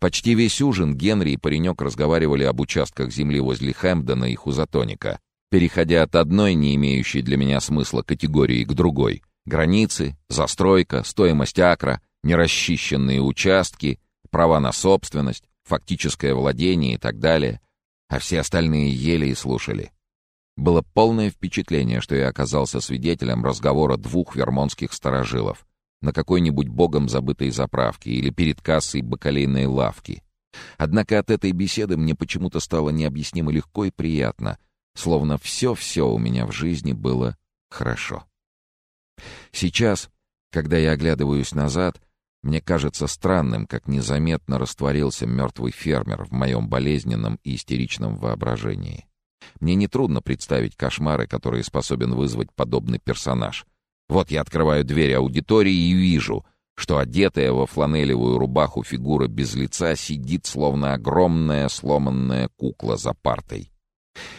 Почти весь ужин Генри и паренек разговаривали об участках земли возле Хэмпдона и Хузатоника, переходя от одной, не имеющей для меня смысла категории, к другой. Границы, застройка, стоимость акра, нерасчищенные участки, права на собственность, фактическое владение и так далее. А все остальные ели и слушали. Было полное впечатление, что я оказался свидетелем разговора двух вермонтских старожилов на какой-нибудь богом забытой заправке или перед кассой бакалейной лавки. Однако от этой беседы мне почему-то стало необъяснимо легко и приятно, словно все-все у меня в жизни было хорошо. Сейчас, когда я оглядываюсь назад, мне кажется странным, как незаметно растворился мертвый фермер в моем болезненном и истеричном воображении. Мне нетрудно представить кошмары, которые способен вызвать подобный персонаж. Вот я открываю дверь аудитории и вижу, что одетая во фланелевую рубаху фигура без лица сидит, словно огромная сломанная кукла за партой.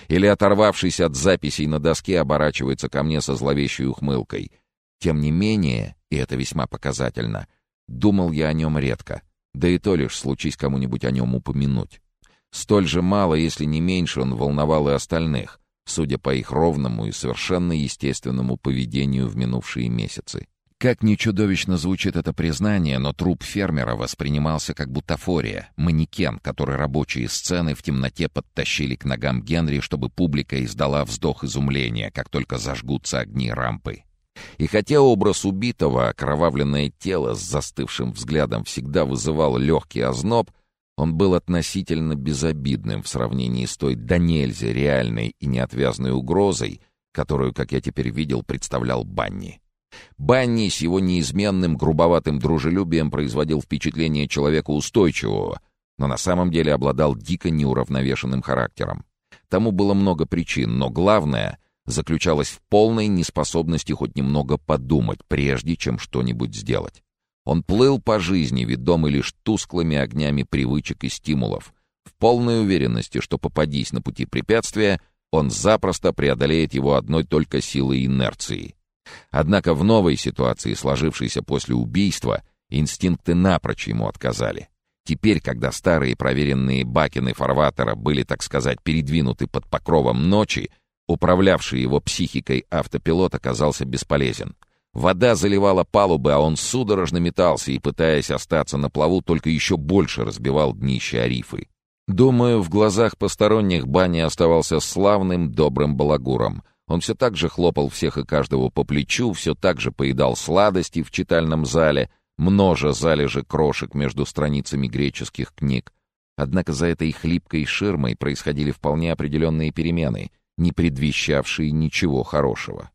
Или, оторвавшись от записей на доске, оборачивается ко мне со зловещей ухмылкой. Тем не менее, и это весьма показательно, думал я о нем редко, да и то лишь случись кому-нибудь о нем упомянуть. Столь же мало, если не меньше, он волновал и остальных, судя по их ровному и совершенно естественному поведению в минувшие месяцы. Как ни чудовищно звучит это признание, но труп фермера воспринимался как бутафория, манекен, который рабочие сцены в темноте подтащили к ногам Генри, чтобы публика издала вздох изумления, как только зажгутся огни рампы. И хотя образ убитого, окровавленное тело с застывшим взглядом всегда вызывал легкий озноб, он был относительно безобидным в сравнении с той до нельзя реальной и неотвязной угрозой, которую, как я теперь видел, представлял Банни. Банни с его неизменным грубоватым дружелюбием производил впечатление человека устойчивого, но на самом деле обладал дико неуравновешенным характером. Тому было много причин, но главное заключалось в полной неспособности хоть немного подумать, прежде чем что-нибудь сделать. Он плыл по жизни, ведомый лишь тусклыми огнями привычек и стимулов, в полной уверенности, что попадись на пути препятствия, он запросто преодолеет его одной только силой инерции. Однако в новой ситуации, сложившейся после убийства, инстинкты напрочь ему отказали. Теперь, когда старые проверенные бакины фарватера были, так сказать, передвинуты под покровом ночи, управлявший его психикой автопилот оказался бесполезен — Вода заливала палубы, а он судорожно метался и, пытаясь остаться на плаву, только еще больше разбивал днище арифы. Думаю, в глазах посторонних Банни оставался славным, добрым балагуром. Он все так же хлопал всех и каждого по плечу, все так же поедал сладости в читальном зале, множа залежи крошек между страницами греческих книг. Однако за этой хлипкой ширмой происходили вполне определенные перемены, не предвещавшие ничего хорошего.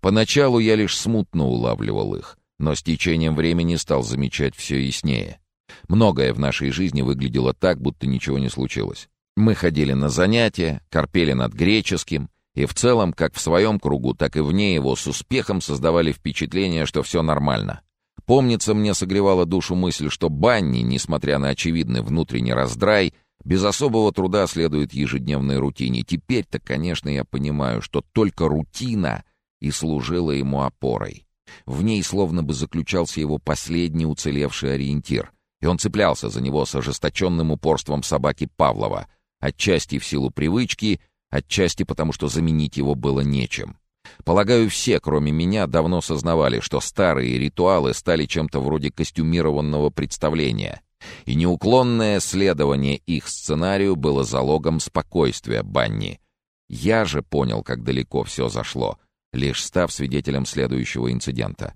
Поначалу я лишь смутно улавливал их, но с течением времени стал замечать все яснее. Многое в нашей жизни выглядело так, будто ничего не случилось. Мы ходили на занятия, корпели над греческим, и в целом, как в своем кругу, так и вне его, с успехом создавали впечатление, что все нормально. Помнится, мне согревала душу мысль, что Банни, несмотря на очевидный внутренний раздрай, без особого труда следует ежедневной рутине. Теперь-то, конечно, я понимаю, что только рутина — и служила ему опорой. В ней словно бы заключался его последний уцелевший ориентир, и он цеплялся за него с ожесточенным упорством собаки Павлова, отчасти в силу привычки, отчасти потому, что заменить его было нечем. Полагаю, все, кроме меня, давно сознавали, что старые ритуалы стали чем-то вроде костюмированного представления, и неуклонное следование их сценарию было залогом спокойствия Банни. Я же понял, как далеко все зашло — лишь став свидетелем следующего инцидента.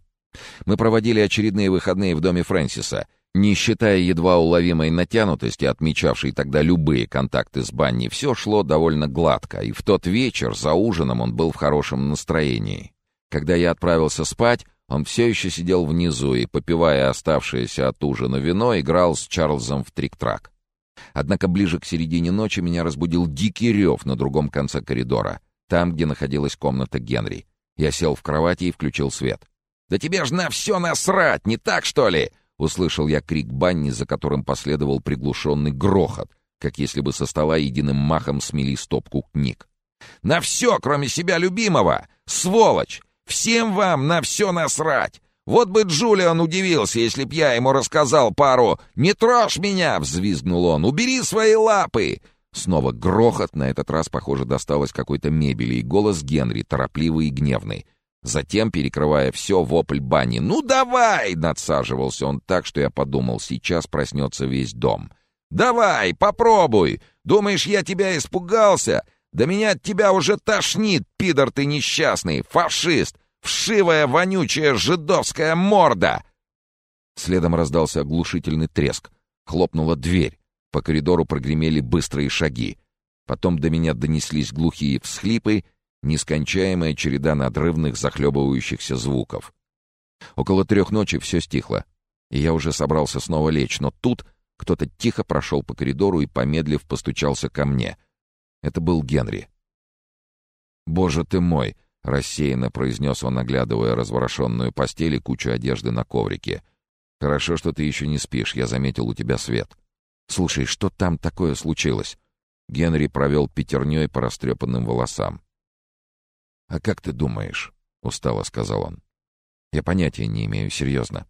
Мы проводили очередные выходные в доме Фрэнсиса, не считая едва уловимой натянутости, отмечавшей тогда любые контакты с Банни, все шло довольно гладко, и в тот вечер за ужином он был в хорошем настроении. Когда я отправился спать, он все еще сидел внизу и, попивая оставшееся от ужина вино, играл с Чарльзом в трик-трак. Однако ближе к середине ночи меня разбудил дикий рев на другом конце коридора, там, где находилась комната Генри. Я сел в кровати и включил свет. «Да тебе ж на все насрать, не так, что ли?» Услышал я крик Банни, за которым последовал приглушенный грохот, как если бы со стола единым махом смели стопку книг. «На все, кроме себя любимого! Сволочь! Всем вам на все насрать! Вот бы Джулиан удивился, если б я ему рассказал пару «Не трожь меня!» — взвизгнул он. «Убери свои лапы!» Снова грохот, на этот раз, похоже, досталось какой-то мебели, и голос Генри, торопливый и гневный. Затем, перекрывая все, вопль бани. «Ну давай!» — надсаживался он так, что я подумал, сейчас проснется весь дом. «Давай, попробуй! Думаешь, я тебя испугался? Да меня от тебя уже тошнит, пидор ты несчастный, фашист! Вшивая, вонючая жидовская морда!» Следом раздался оглушительный треск. Хлопнула дверь. По коридору прогремели быстрые шаги. Потом до меня донеслись глухие всхлипы, нескончаемая череда надрывных захлебывающихся звуков. Около трех ночи все стихло, и я уже собрался снова лечь, но тут кто-то тихо прошел по коридору и, помедлив, постучался ко мне. Это был Генри. «Боже ты мой!» — рассеянно произнес он, оглядывая разворошенную постель и кучу одежды на коврике. «Хорошо, что ты еще не спишь, я заметил у тебя свет. Слушай, что там такое случилось?» Генри провел пятерней по растрепанным волосам. «А как ты думаешь?» — устало сказал он. «Я понятия не имею, серьезно.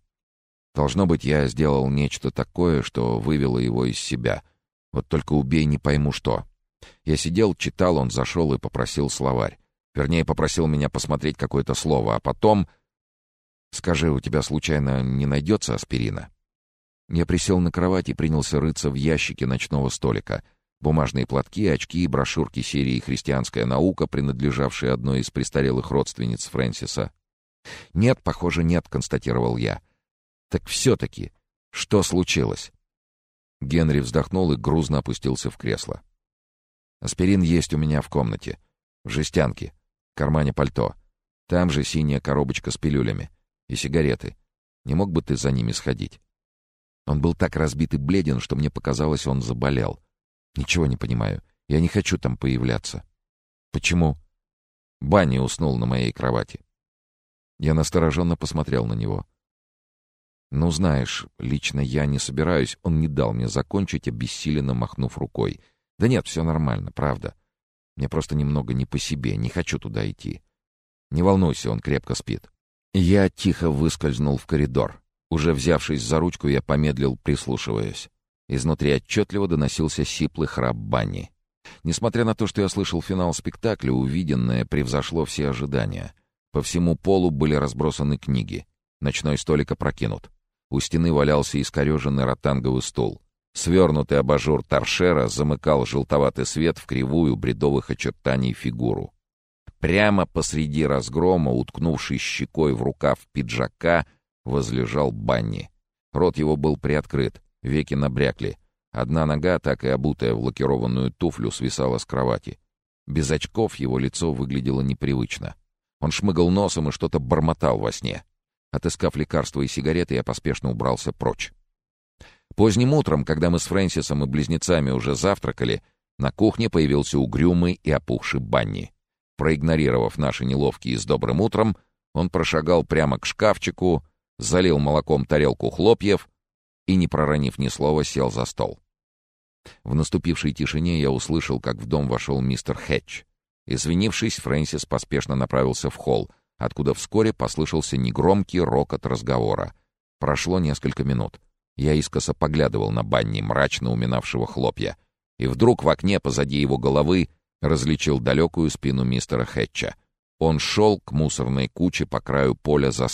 Должно быть, я сделал нечто такое, что вывело его из себя. Вот только убей, не пойму что. Я сидел, читал, он зашел и попросил словарь. Вернее, попросил меня посмотреть какое-то слово, а потом... «Скажи, у тебя случайно не найдется аспирина?» Я присел на кровать и принялся рыться в ящике ночного столика. Бумажные платки, очки и брошюрки серии «Христианская наука», принадлежавшие одной из престарелых родственниц Фрэнсиса. «Нет, похоже, нет», — констатировал я. «Так все-таки, что случилось?» Генри вздохнул и грузно опустился в кресло. «Аспирин есть у меня в комнате. В жестянке кармане пальто. Там же синяя коробочка с пилюлями. И сигареты. Не мог бы ты за ними сходить?» Он был так разбит и бледен, что мне показалось, он заболел. «Ничего не понимаю. Я не хочу там появляться». «Почему?» Банни уснул на моей кровати. Я настороженно посмотрел на него. «Ну, знаешь, лично я не собираюсь. Он не дал мне закончить, обессиленно махнув рукой. Да нет, все нормально, правда. Мне просто немного не по себе, не хочу туда идти. Не волнуйся, он крепко спит. Я тихо выскользнул в коридор. Уже взявшись за ручку, я помедлил, прислушиваясь. Изнутри отчетливо доносился сиплый храп Банни. Несмотря на то, что я слышал финал спектакля, увиденное превзошло все ожидания. По всему полу были разбросаны книги. Ночной столик опрокинут. У стены валялся искореженный ротанговый стул. Свернутый абажур торшера замыкал желтоватый свет в кривую бредовых очертаний фигуру. Прямо посреди разгрома, уткнувшись щекой в рукав пиджака, возлежал Банни. Рот его был приоткрыт, веки набрякли. Одна нога, так и обутая в лакированную туфлю, свисала с кровати. Без очков его лицо выглядело непривычно. Он шмыгал носом и что-то бормотал во сне. Отыскав лекарства и сигареты, я поспешно убрался прочь. Поздним утром, когда мы с Фрэнсисом и близнецами уже завтракали, на кухне появился угрюмый и опухший Банни. Проигнорировав наши неловкие с добрым утром, он прошагал прямо к шкафчику, залил молоком тарелку хлопьев и, не проронив ни слова, сел за стол. В наступившей тишине я услышал, как в дом вошел мистер Хэтч. Извинившись, Фрэнсис поспешно направился в холл, откуда вскоре послышался негромкий рокот разговора. Прошло несколько минут. Я искоса поглядывал на Банни, мрачно уминавшего хлопья, и вдруг в окне позади его головы различил далекую спину мистера Хэтча. Он шел к мусорной куче по краю поля за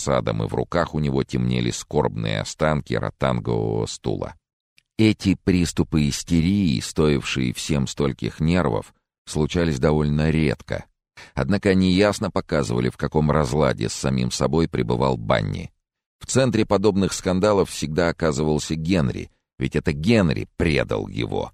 и в руках у него темнели скорбные останки ротангового стула. Эти приступы истерии, стоившие всем стольких нервов, случались довольно редко. Однако они ясно показывали, в каком разладе с самим собой пребывал Банни. В центре подобных скандалов всегда оказывался Генри, ведь это Генри предал его.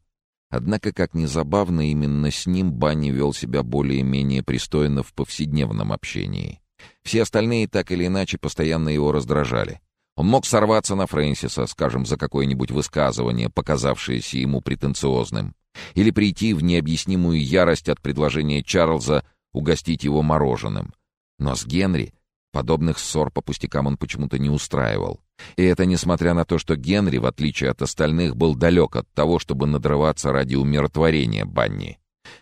Однако, как ни забавно, именно с ним Банни вел себя более-менее пристойно в повседневном общении. Все остальные так или иначе постоянно его раздражали. Он мог сорваться на Фрэнсиса, скажем, за какое-нибудь высказывание, показавшееся ему претенциозным, или прийти в необъяснимую ярость от предложения Чарльза угостить его мороженым. Но с Генри Подобных ссор по пустякам он почему-то не устраивал. И это несмотря на то, что Генри, в отличие от остальных, был далек от того, чтобы надрываться ради умиротворения Банни.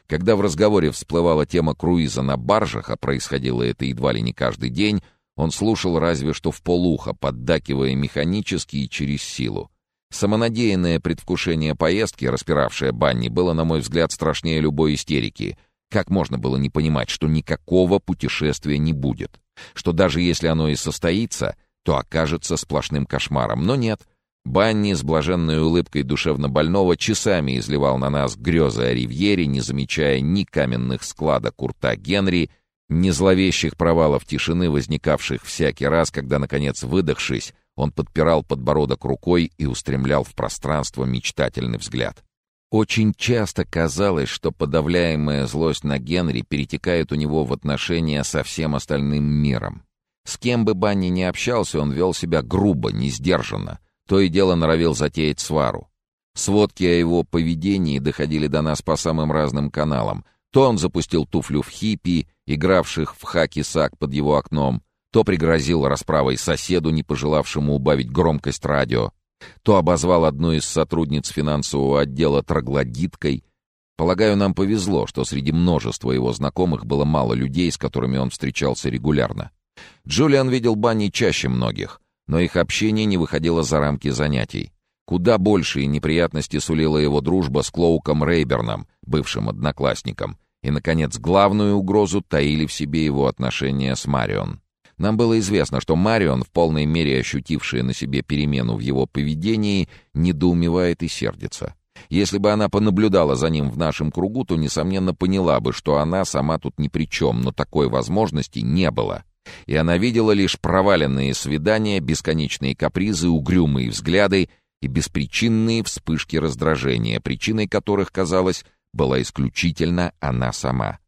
Когда в разговоре всплывала тема круиза на баржах, а происходило это едва ли не каждый день, Он слушал разве что в полухо, поддакивая механически и через силу. Самонадеянное предвкушение поездки, распиравшее Банни, было, на мой взгляд, страшнее любой истерики. Как можно было не понимать, что никакого путешествия не будет? Что даже если оно и состоится, то окажется сплошным кошмаром. Но нет. Банни с блаженной улыбкой душевно больного часами изливал на нас грезы о ривьере, не замечая ни каменных складок урта Генри, ни зловещих провалов тишины, возникавших всякий раз, когда, наконец, выдохшись, он подпирал подбородок рукой и устремлял в пространство мечтательный взгляд. Очень часто казалось, что подавляемая злость на Генри перетекает у него в отношения со всем остальным миром. С кем бы Банни ни общался, он вел себя грубо, несдержанно, то и дело норовил затеять свару. Сводки о его поведении доходили до нас по самым разным каналам. То он запустил туфлю в хиппи, игравших в хаки-сак под его окном, то пригрозил расправой соседу, не пожелавшему убавить громкость радио, то обозвал одну из сотрудниц финансового отдела троглодиткой. Полагаю, нам повезло, что среди множества его знакомых было мало людей, с которыми он встречался регулярно. Джулиан видел Банни чаще многих, но их общение не выходило за рамки занятий. Куда большие неприятности сулила его дружба с Клоуком Рейберном, бывшим одноклассником, и, наконец, главную угрозу таили в себе его отношения с Марион. Нам было известно, что Марион, в полной мере ощутившая на себе перемену в его поведении, недоумевает и сердится. Если бы она понаблюдала за ним в нашем кругу, то, несомненно, поняла бы, что она сама тут ни при чем, но такой возможности не было. И она видела лишь проваленные свидания, бесконечные капризы, угрюмые взгляды и беспричинные вспышки раздражения, причиной которых, казалось, была исключительно она сама.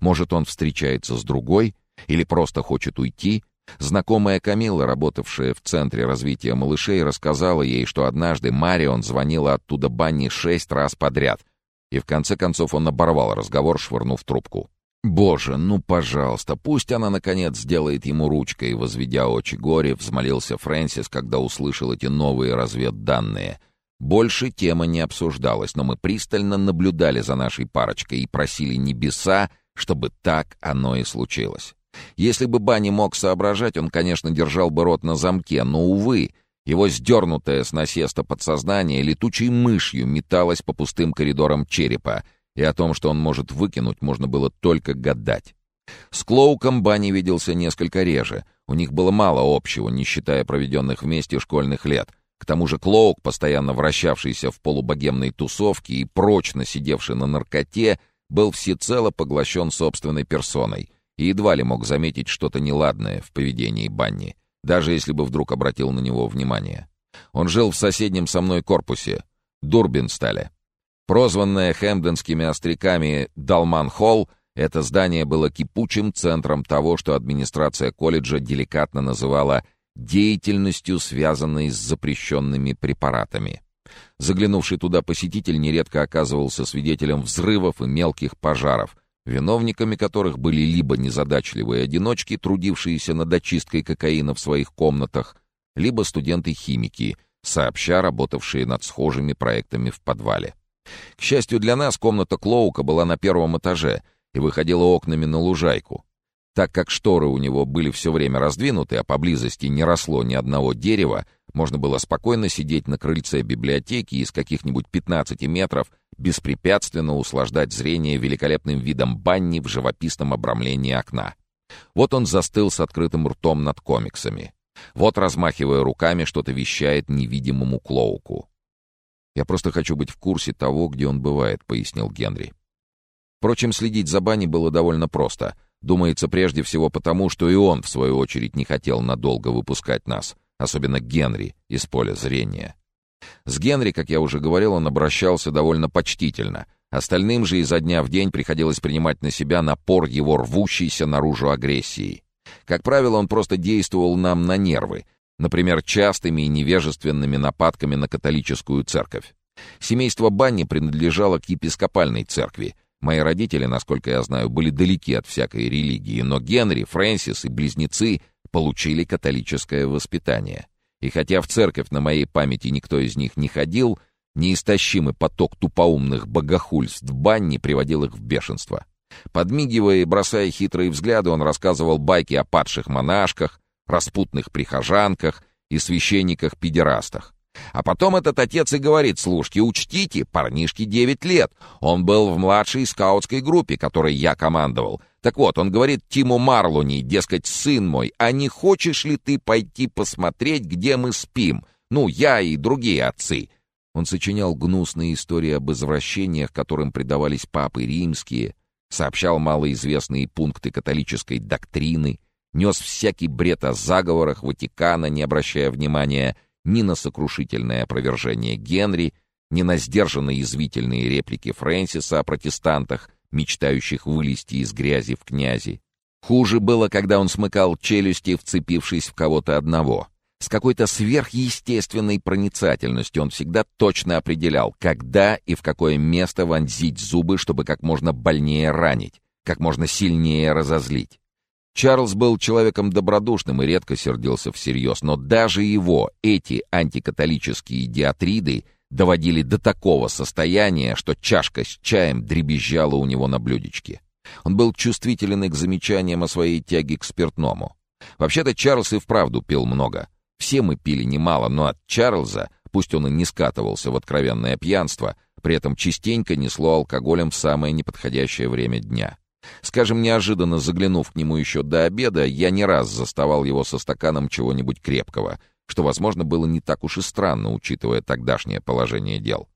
Может, он встречается с другой или просто хочет уйти? Знакомая Камила, работавшая в Центре развития малышей, рассказала ей, что однажды Марион звонила оттуда Банни шесть раз подряд, и в конце концов он оборвал разговор, швырнув трубку. «Боже, ну, пожалуйста, пусть она, наконец, сделает ему ручкой», возведя очи горе, взмолился Фрэнсис, когда услышал эти новые разведданные. Больше тема не обсуждалась, но мы пристально наблюдали за нашей парочкой и просили небеса, чтобы так оно и случилось. Если бы Банни мог соображать, он, конечно, держал бы рот на замке, но, увы, его сдернутое с насеста подсознание летучей мышью металось по пустым коридорам черепа, и о том, что он может выкинуть, можно было только гадать. С Клоуком Банни виделся несколько реже. У них было мало общего, не считая проведенных вместе школьных лет. К тому же Клоук, постоянно вращавшийся в полубогемной тусовке и прочно сидевший на наркоте, был всецело поглощен собственной персоной и едва ли мог заметить что-то неладное в поведении Банни, даже если бы вдруг обратил на него внимание. Он жил в соседнем со мной корпусе, Дурбинстале. Прозванное хэмденскими остряками «Далман-Холл», это здание было кипучим центром того, что администрация колледжа деликатно называла деятельностью, связанной с запрещенными препаратами. Заглянувший туда посетитель нередко оказывался свидетелем взрывов и мелких пожаров, виновниками которых были либо незадачливые одиночки, трудившиеся над очисткой кокаина в своих комнатах, либо студенты-химики, сообща работавшие над схожими проектами в подвале. К счастью для нас, комната Клоука была на первом этаже и выходила окнами на лужайку. Так как шторы у него были все время раздвинуты, а поблизости не росло ни одного дерева, можно было спокойно сидеть на крыльце библиотеки и с каких-нибудь 15 метров беспрепятственно услаждать зрение великолепным видом банни в живописном обрамлении окна. Вот он застыл с открытым ртом над комиксами. Вот, размахивая руками, что-то вещает невидимому Клоуку. «Я просто хочу быть в курсе того, где он бывает», — пояснил Генри. Впрочем, следить за Банни было довольно просто — Думается, прежде всего потому, что и он, в свою очередь, не хотел надолго выпускать нас, особенно Генри, из поля зрения. С Генри, как я уже говорил, он обращался довольно почтительно. Остальным же изо дня в день приходилось принимать на себя напор его рвущейся наружу агрессии. Как правило, он просто действовал нам на нервы, например, частыми и невежественными нападками на католическую церковь. Семейство Банни принадлежало к епископальной церкви — Мои родители, насколько я знаю, были далеки от всякой религии, но Генри, Фрэнсис и близнецы получили католическое воспитание. И хотя в церковь на моей памяти никто из них не ходил, неистощимый поток тупоумных богохульств Банни приводил их в бешенство. Подмигивая и бросая хитрые взгляды, он рассказывал байки о падших монашках, распутных прихожанках и священниках-педерастах. А потом этот отец и говорит служке, учтите, парнишке 9 лет. Он был в младшей скаутской группе, которой я командовал. Так вот, он говорит Тиму Марлони, дескать, сын мой, а не хочешь ли ты пойти посмотреть, где мы спим? Ну, я и другие отцы. Он сочинял гнусные истории об извращениях, которым предавались папы римские, сообщал малоизвестные пункты католической доктрины, нес всякий бред о заговорах Ватикана, не обращая внимания ни на сокрушительное опровержение Генри, ни на сдержанные язвительные реплики Фрэнсиса о протестантах, мечтающих вылезти из грязи в князи. Хуже было, когда он смыкал челюсти, вцепившись в кого-то одного. С какой-то сверхъестественной проницательностью он всегда точно определял, когда и в какое место вонзить зубы, чтобы как можно больнее ранить, как можно сильнее разозлить. Чарльз был человеком добродушным и редко сердился всерьез, но даже его эти антикатолические диатриды доводили до такого состояния, что чашка с чаем дребезжала у него на блюдечке. Он был чувствителен к замечаниям о своей тяге к спиртному. Вообще-то Чарльз и вправду пил много. Все мы пили немало, но от Чарльза, пусть он и не скатывался в откровенное пьянство, при этом частенько несло алкоголем в самое неподходящее время дня. Скажем, неожиданно заглянув к нему еще до обеда, я не раз заставал его со стаканом чего-нибудь крепкого, что, возможно, было не так уж и странно, учитывая тогдашнее положение дел.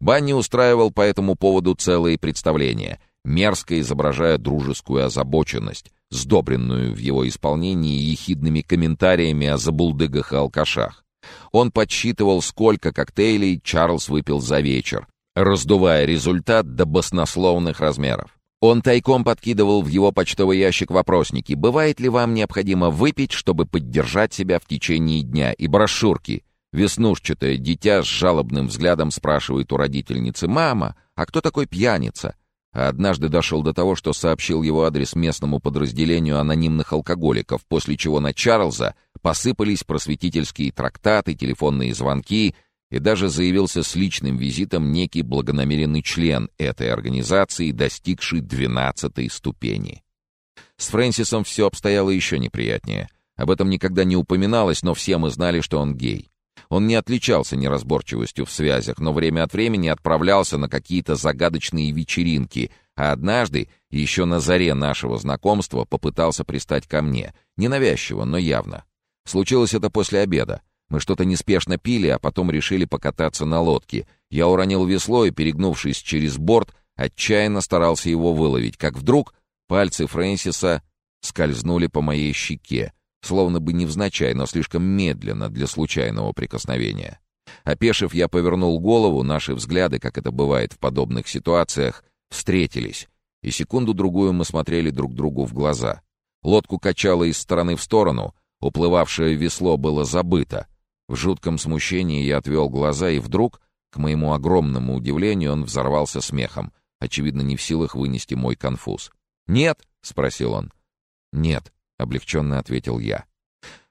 Банни устраивал по этому поводу целые представления, мерзко изображая дружескую озабоченность, сдобренную в его исполнении ехидными комментариями о забулдыгах и алкашах. Он подсчитывал, сколько коктейлей Чарльз выпил за вечер, раздувая результат до баснословных размеров. Он тайком подкидывал в его почтовый ящик вопросники, бывает ли вам необходимо выпить, чтобы поддержать себя в течение дня, и брошюрки. Веснушчатое дитя с жалобным взглядом спрашивает у родительницы «Мама, а кто такой пьяница?» А однажды дошел до того, что сообщил его адрес местному подразделению анонимных алкоголиков, после чего на Чарльза посыпались просветительские трактаты, телефонные звонки — и даже заявился с личным визитом некий благонамеренный член этой организации, достигший двенадцатой ступени. С Фрэнсисом все обстояло еще неприятнее. Об этом никогда не упоминалось, но все мы знали, что он гей. Он не отличался неразборчивостью в связях, но время от времени отправлялся на какие-то загадочные вечеринки, а однажды, еще на заре нашего знакомства, попытался пристать ко мне. Ненавязчиво, но явно. Случилось это после обеда. Мы что-то неспешно пили, а потом решили покататься на лодке. Я уронил весло и, перегнувшись через борт, отчаянно старался его выловить, как вдруг пальцы Фрэнсиса скользнули по моей щеке, словно бы невзначай, но слишком медленно для случайного прикосновения. Опешив, я повернул голову, наши взгляды, как это бывает в подобных ситуациях, встретились, и секунду-другую мы смотрели друг другу в глаза. Лодку качало из стороны в сторону, уплывавшее весло было забыто — в жутком смущении я отвел глаза, и вдруг, к моему огромному удивлению, он взорвался смехом, очевидно, не в силах вынести мой конфуз. «Нет?» — спросил он. «Нет», — облегченно ответил я.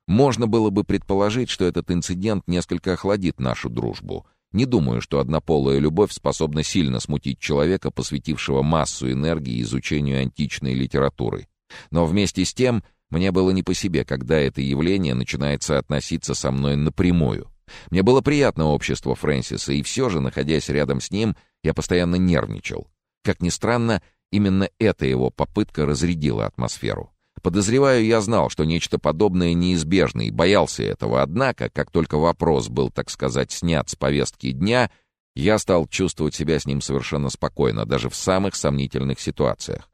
Можно было бы предположить, что этот инцидент несколько охладит нашу дружбу. Не думаю, что однополая любовь способна сильно смутить человека, посвятившего массу энергии изучению античной литературы. Но вместе с тем мне было не по себе, когда это явление начинается относиться со мной напрямую. Мне было приятно общество Фрэнсиса, и все же, находясь рядом с ним, я постоянно нервничал. Как ни странно, именно эта его попытка разрядила атмосферу. Подозреваю, я знал, что нечто подобное неизбежно, и боялся этого. Однако, как только вопрос был, так сказать, снят с повестки дня, я стал чувствовать себя с ним совершенно спокойно, даже в самых сомнительных ситуациях.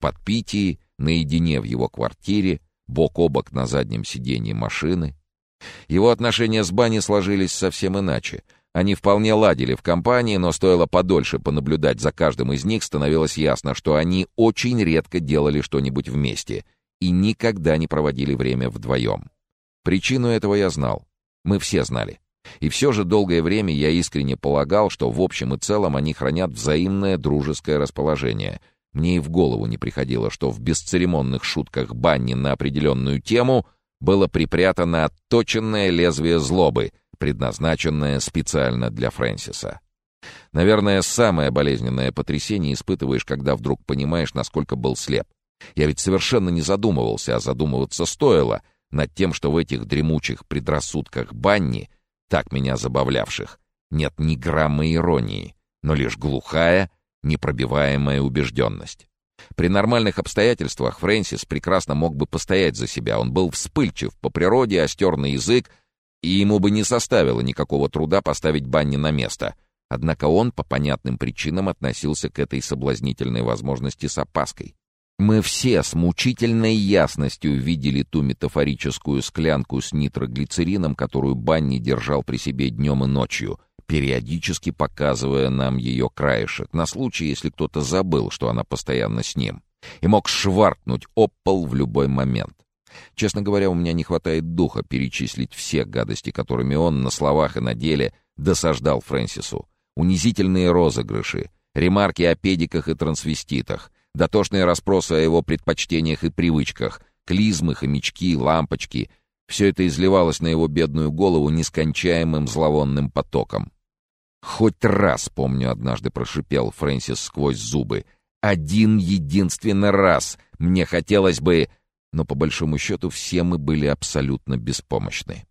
Подпитии, наедине в его квартире, бок о бок на заднем сиденье машины. Его отношения с Банни сложились совсем иначе. Они вполне ладили в компании, но стоило подольше понаблюдать за каждым из них, становилось ясно, что они очень редко делали что-нибудь вместе и никогда не проводили время вдвоем. Причину этого я знал. Мы все знали. И все же долгое время я искренне полагал, что в общем и целом они хранят взаимное дружеское расположение — мне и в голову не приходило, что в бесцеремонных шутках Банни на определенную тему было припрятано отточенное лезвие злобы, предназначенное специально для Фрэнсиса. Наверное, самое болезненное потрясение испытываешь, когда вдруг понимаешь, насколько был слеп. Я ведь совершенно не задумывался, а задумываться стоило. над тем, что в этих дремучих предрассудках Банни, так меня забавлявших, нет ни грамма иронии, но лишь глухая, непробиваемая убежденность. При нормальных обстоятельствах Фрэнсис прекрасно мог бы постоять за себя. Он был вспыльчив по природе, остер на язык, и ему бы не составило никакого труда поставить Банни на место. Однако он по понятным причинам относился к этой соблазнительной возможности с опаской. Мы все с мучительной ясностью видели ту метафорическую склянку с нитроглицерином, которую Банни держал при себе днем и ночью, периодически показывая нам ее краешек, на случай, если кто-то забыл, что она постоянно с ним, и мог шваркнуть об пол в любой момент. Честно говоря, у меня не хватает духа перечислить все гадости, которыми он на словах и на деле досаждал Фрэнсису. Унизительные розыгрыши, ремарки о педиках и трансвеститах, дотошные расспросы о его предпочтениях и привычках, клизмы, хомячки, лампочки — все это изливалось на его бедную голову нескончаемым зловонным потоком. «Хоть раз, помню, однажды прошипел Фрэнсис сквозь зубы. Один единственный раз! Мне хотелось бы...» Но по большому счету все мы были абсолютно беспомощны.